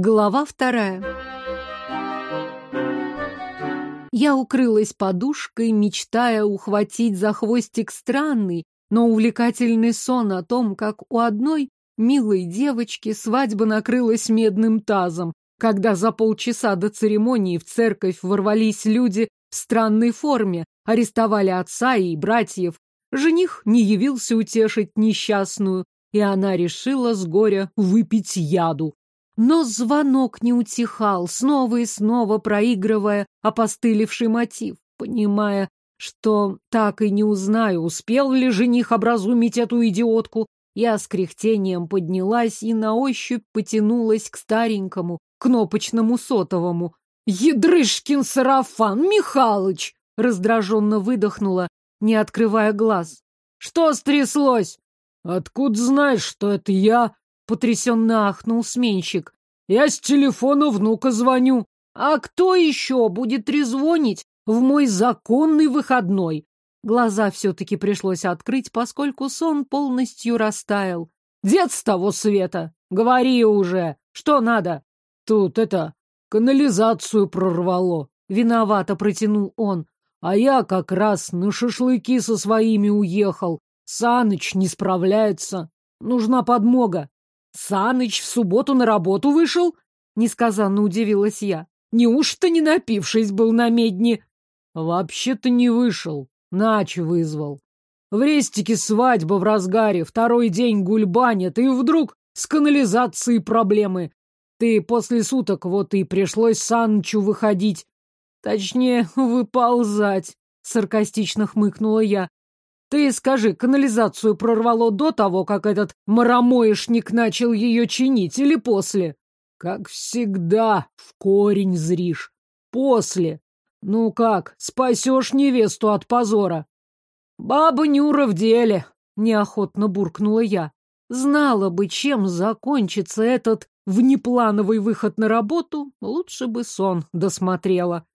Глава вторая. Я укрылась подушкой, мечтая ухватить за хвостик странный, но увлекательный сон о том, как у одной милой девочки свадьба накрылась медным тазом, когда за полчаса до церемонии в церковь ворвались люди в странной форме, арестовали отца и братьев. Жених не явился утешить несчастную, и она решила с горя выпить яду. Но звонок не утихал, снова и снова проигрывая опостылевший мотив, понимая, что так и не узнаю, успел ли жених образумить эту идиотку. Я с кряхтением поднялась и на ощупь потянулась к старенькому, кнопочному сотовому. «Ядрышкин сарафан, Михалыч!» раздраженно выдохнула, не открывая глаз. «Что стряслось?» «Откуда знаешь, что это я?» Потрясенно ахнул сменщик. Я с телефона внука звоню. А кто еще будет трезвонить в мой законный выходной? Глаза все-таки пришлось открыть, поскольку сон полностью растаял. Дед с того света! Говори уже! Что надо? Тут это, канализацию прорвало. Виновато протянул он. А я как раз на шашлыки со своими уехал. Саныч не справляется. Нужна подмога. Саныч в субботу на работу вышел? Несказанно удивилась я. Неужто не напившись был на медне? Вообще-то не вышел. Нач вызвал. В рестике свадьба в разгаре, второй день гульбанят, и вдруг с канализацией проблемы. Ты после суток вот и пришлось Санычу выходить. Точнее, выползать, саркастично хмыкнула я. Ты скажи, канализацию прорвало до того, как этот маромоишник начал ее чинить, или после? Как всегда, в корень зришь. После. Ну как, спасешь невесту от позора? Баба Нюра в деле, неохотно буркнула я. Знала бы, чем закончится этот внеплановый выход на работу, лучше бы сон досмотрела.